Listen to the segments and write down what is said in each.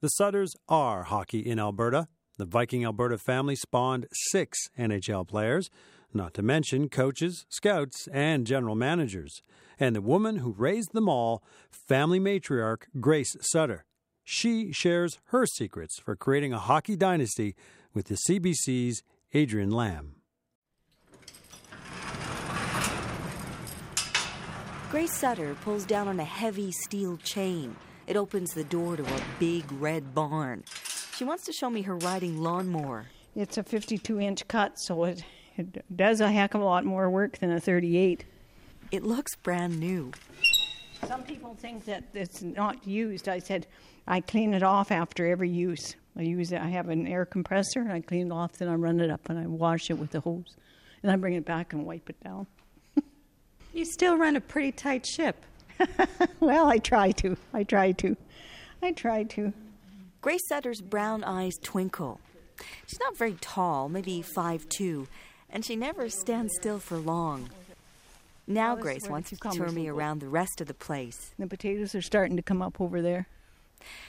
The Sutters are hockey in Alberta. The Viking Alberta family spawned six NHL players, not to mention coaches, scouts, and general managers. And the woman who raised them all, family matriarch Grace Sutter. She shares her secrets for creating a hockey dynasty with the CBC's Adrian Lamb. Grace Sutter pulls down on a heavy steel chain. It opens the door to a big red barn. She wants to show me her riding lawnmower. It's a 52 inch cut, so it, it does a heck of a lot more work than a 38. It looks brand new. Some people think that it's not used. I said I clean it off after every use. I use it. I have an air compressor, and I clean it off. Then I run it up and I wash it with the hose, and I bring it back and wipe it down. you still run a pretty tight ship. well, I try to. I try to. I try to. Grace Sutter's brown eyes twinkle. She's not very tall, maybe five two, and she never stands still for long. Now Grace wants to tour me around the rest of the place. The potatoes are starting to come up over there.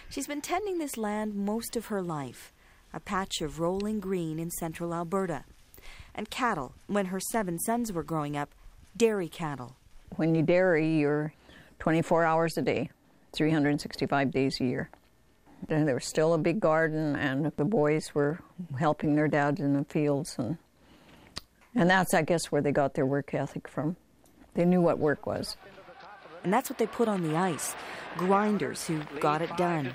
She's been tending this land most of her life, a patch of rolling green in central Alberta. And cattle, when her seven sons were growing up, dairy cattle. When you dairy, you're 24 hours a day, 365 days a year. And there was still a big garden, and the boys were helping their dads in the fields, and and that's, I guess, where they got their work ethic from. They knew what work was. And that's what they put on the ice grinders who got it done.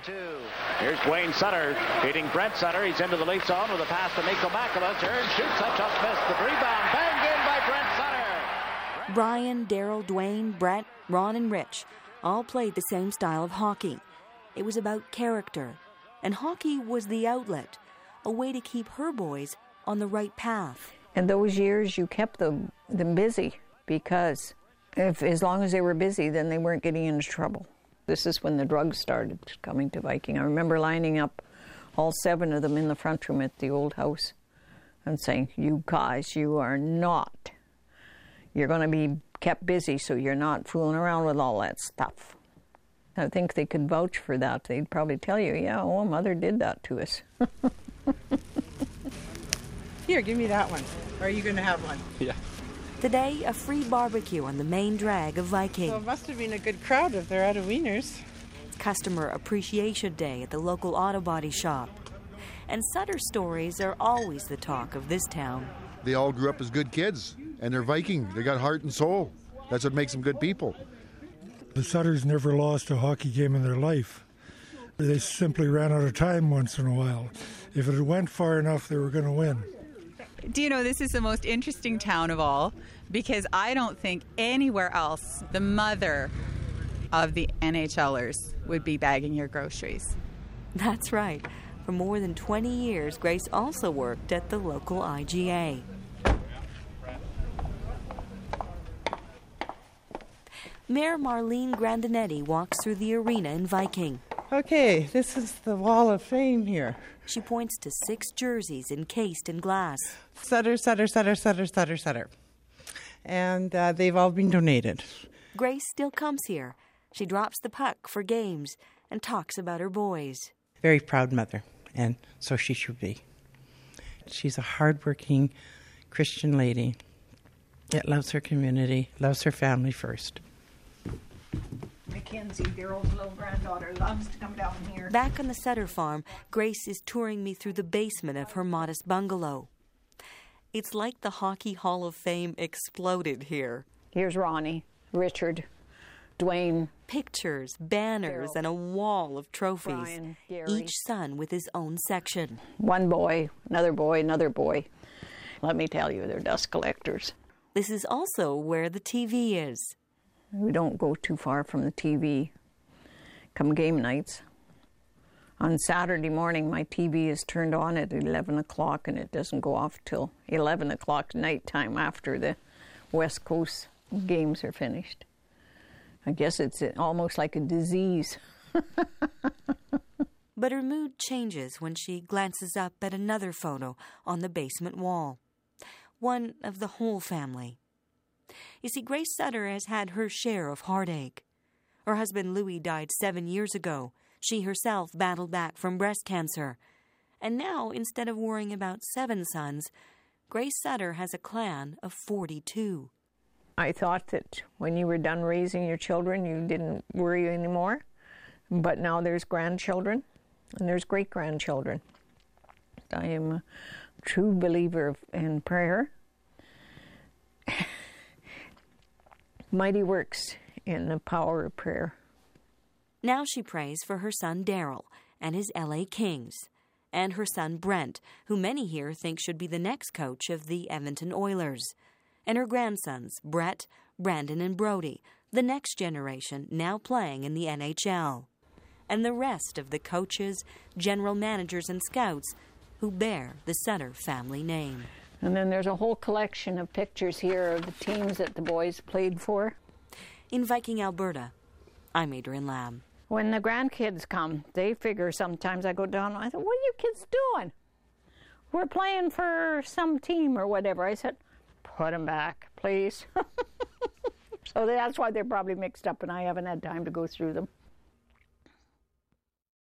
Here's Wayne Sutter beating Brent Sutter. He's into the lead zone with a pass to Mikko Makela. Turns, shoots, up, just missed. The rebound, banged in by Brent Sutter. Brian, Darryl, Duane, Brent, Ron, and Rich all played the same style of hockey. It was about character, and hockey was the outlet, a way to keep her boys on the right path. In those years, you kept them, them busy because if as long as they were busy, then they weren't getting into trouble. This is when the drugs started coming to Viking. I remember lining up all seven of them in the front room at the old house and saying, You guys, you are not. You're going to be kept busy, so you're not fooling around with all that stuff. I think they could vouch for that. They'd probably tell you, Yeah, well, mother did that to us. Here, give me that one. Or are you going to have one? Yeah. Today, a free barbecue on the main drag of Viking. Well, it must have been a good crowd if they're out of wieners. Customer Appreciation Day at the local auto body shop. And Sutter stories are always the talk of this town. They all grew up as good kids, and they're Viking. They got heart and soul. That's what makes them good people. The Sutters never lost a hockey game in their life. They simply ran out of time once in a while. If it went far enough, they were going to win. Do you know this is the most interesting town of all because I don't think anywhere else the mother of the NHLers would be bagging your groceries. That's right. For more than 20 years, Grace also worked at the local IGA. Mayor Marlene Grandinetti walks through the arena in Viking. Okay, this is the wall of fame here. She points to six jerseys encased in glass. Sutter, Sutter, Sutter, Sutter, Sutter, Sutter. And uh, they've all been donated. Grace still comes here. She drops the puck for games and talks about her boys. Very proud mother, and so she should be. She's a hardworking Christian lady that loves her community, loves her family first. Mackenzie, Darryl's little granddaughter, loves to come down here. Back on the Sutter farm, Grace is touring me through the basement of her modest bungalow. It's like the Hockey Hall of Fame exploded here. Here's Ronnie, Richard, Duane. Pictures, banners, Darryl. and a wall of trophies. Brian, Gary. Each son with his own section. One boy, another boy, another boy. Let me tell you, they're dust collectors. This is also where the TV is. We don't go too far from the TV come game nights. On Saturday morning, my TV is turned on at 11 o'clock and it doesn't go off till 11 o'clock nighttime after the West Coast games are finished. I guess it's almost like a disease. But her mood changes when she glances up at another photo on the basement wall. One of the whole family. You see, Grace Sutter has had her share of heartache. Her husband Louis died seven years ago. She herself battled back from breast cancer. And now, instead of worrying about seven sons, Grace Sutter has a clan of 42. I thought that when you were done raising your children, you didn't worry anymore. But now there's grandchildren and there's great grandchildren. I am a true believer in prayer. Mighty works in the power of prayer. Now she prays for her son Darryl and his LA Kings, and her son Brent, who many here think should be the next coach of the Edmonton Oilers, and her grandsons Brett, Brandon, and Brody, the next generation now playing in the NHL, and the rest of the coaches, general managers, and scouts who bear the Sutter family name. And then there's a whole collection of pictures here of the teams that the boys played for. In Viking, Alberta, I'm Adrian Lamb. When the grandkids come, they figure sometimes I go down, and I said, What are you kids doing? We're playing for some team or whatever. I said, Put them back, please. so that's why they're probably mixed up and I haven't had time to go through them.